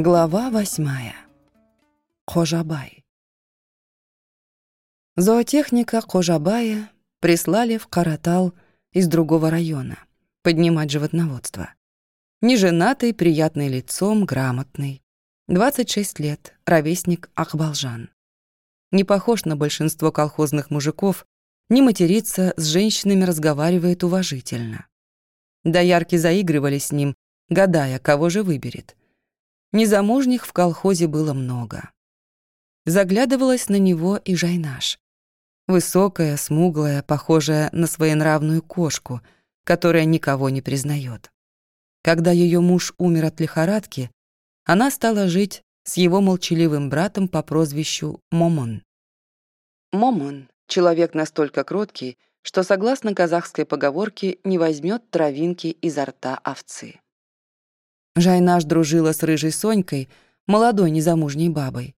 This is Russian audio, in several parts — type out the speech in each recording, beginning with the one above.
Глава восьмая. Хожабай. Зоотехника Хожабая прислали в Каратал из другого района поднимать животноводство. Неженатый, приятный лицом, грамотный. 26 лет, ровесник Ахбалжан. Не похож на большинство колхозных мужиков, не матерится, с женщинами разговаривает уважительно. Доярки заигрывали с ним, гадая, кого же выберет. Незамужних в колхозе было много. Заглядывалась на него и Жайнаш. Высокая, смуглая, похожая на своенравную кошку, которая никого не признает. Когда ее муж умер от лихорадки, она стала жить с его молчаливым братом по прозвищу Момон. Момон — человек настолько кроткий, что, согласно казахской поговорке, не возьмет травинки изо рта овцы. Жайнаш дружила с рыжей Сонькой, молодой незамужней бабой.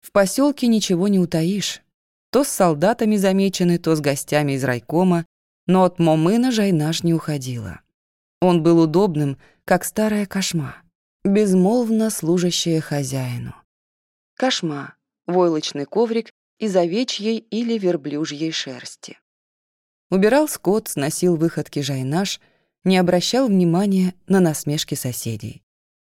В поселке ничего не утаишь. То с солдатами замечены, то с гостями из райкома, но от Момына Жайнаш не уходила. Он был удобным, как старая кошма, безмолвно служащая хозяину. Кошма — войлочный коврик из овечьей или верблюжьей шерсти. Убирал скот, сносил выходки Жайнаш, не обращал внимания на насмешки соседей.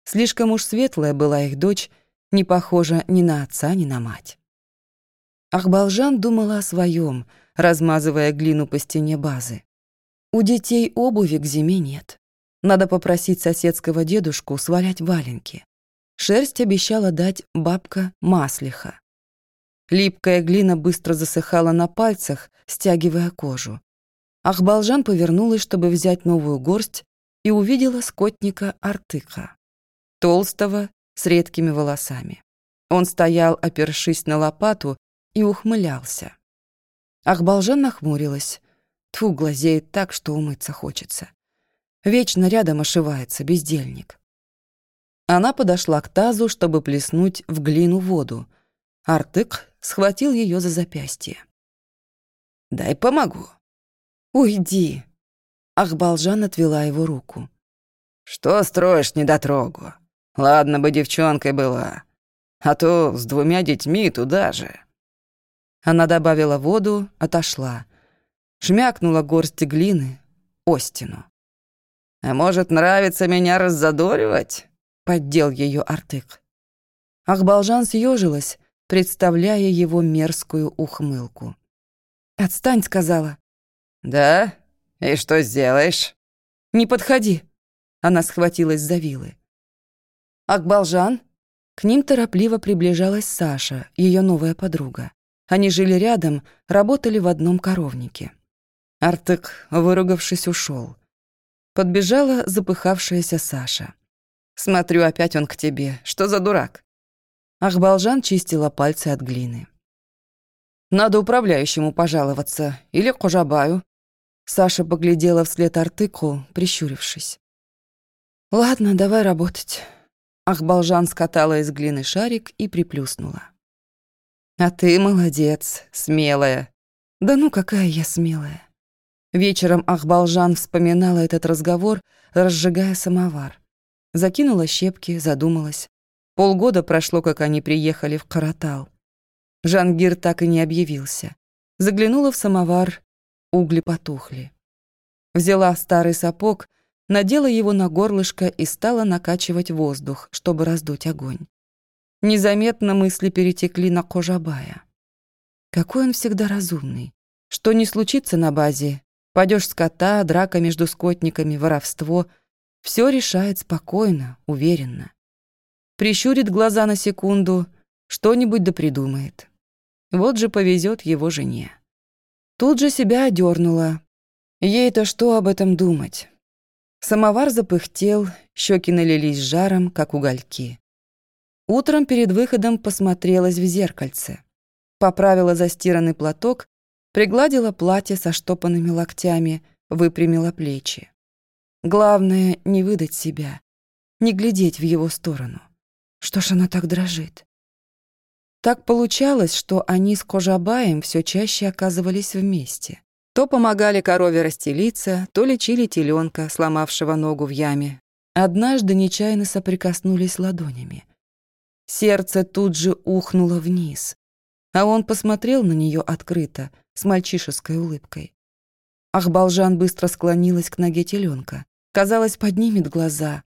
Слишком уж светлая была их дочь, не похожа ни на отца, ни на мать. Ахбалжан думала о своем, размазывая глину по стене базы. У детей обуви к зиме нет. Надо попросить соседского дедушку свалять валенки. Шерсть обещала дать бабка маслиха. Липкая глина быстро засыхала на пальцах, стягивая кожу. Ахбалжан повернулась, чтобы взять новую горсть, и увидела скотника Артыка толстого, с редкими волосами. Он стоял, опершись на лопату, и ухмылялся. Ахбалжан нахмурилась. Тьфу, глазеет так, что умыться хочется. Вечно рядом ошивается бездельник. Она подошла к тазу, чтобы плеснуть в глину воду. Артык схватил ее за запястье. «Дай помогу». «Уйди». Ахбалжан отвела его руку. «Что строишь недотрогу? Ладно бы девчонкой была, а то с двумя детьми туда же». Она добавила воду, отошла. Шмякнула горсть глины о стену. «А может, нравится меня раззадоривать?» — поддел ее Артык. Ахбалжан съежилась, представляя его мерзкую ухмылку. «Отстань», — сказала. «Да? И что сделаешь?» «Не подходи!» Она схватилась за вилы. «Акбалжан?» К ним торопливо приближалась Саша, ее новая подруга. Они жили рядом, работали в одном коровнике. Артык, выругавшись, ушел. Подбежала запыхавшаяся Саша. «Смотрю, опять он к тебе. Что за дурак?» Ахбалжан чистила пальцы от глины. «Надо управляющему пожаловаться. Или Кожабаю». Саша поглядела вслед Артыку, прищурившись. «Ладно, давай работать». Ахбалжан скатала из глины шарик и приплюснула. «А ты молодец, смелая». «Да ну какая я смелая». Вечером Ахбалжан вспоминала этот разговор, разжигая самовар. Закинула щепки, задумалась. Полгода прошло, как они приехали в Каратал. Жангир так и не объявился. Заглянула в самовар, угли потухли. Взяла старый сапог, надела его на горлышко и стала накачивать воздух, чтобы раздуть огонь. Незаметно мысли перетекли на Кожабая. Какой он всегда разумный. Что не случится на базе, падеж скота, драка между скотниками, воровство, все решает спокойно, уверенно. Прищурит глаза на секунду, что-нибудь да придумает. Вот же повезет его жене. Тут же себя одернула. Ей-то что об этом думать? Самовар запыхтел, щеки налились жаром, как угольки. Утром перед выходом посмотрелась в зеркальце. Поправила застиранный платок, пригладила платье со штопанными локтями, выпрямила плечи. Главное — не выдать себя, не глядеть в его сторону. Что ж она так дрожит? Так получалось, что они с Кожабаем все чаще оказывались вместе. То помогали корове расстелиться, то лечили теленка, сломавшего ногу в яме. Однажды нечаянно соприкоснулись ладонями. Сердце тут же ухнуло вниз. А он посмотрел на нее открыто, с мальчишеской улыбкой. Ахбалжан быстро склонилась к ноге теленка. Казалось, поднимет глаза,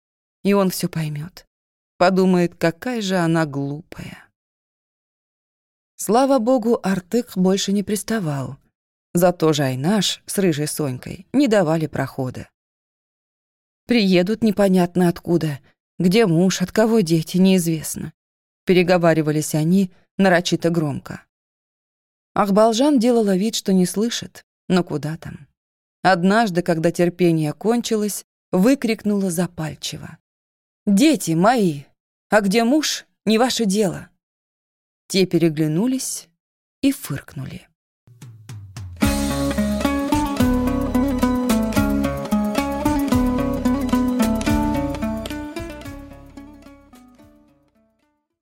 и он все поймет. Подумает, какая же она глупая. Слава богу, Артык больше не приставал. Зато Жайнаш с рыжей Сонькой не давали прохода. Приедут непонятно откуда. Где муж, от кого дети, неизвестно. Переговаривались они нарочито громко. Ахбалжан делала вид, что не слышит, но куда там. Однажды, когда терпение кончилось, выкрикнула запальчиво. «Дети мои! А где муж, не ваше дело!» Те переглянулись и фыркнули.